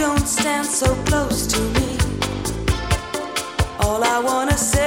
Don't stand so close to me. All I wanna say.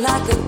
like a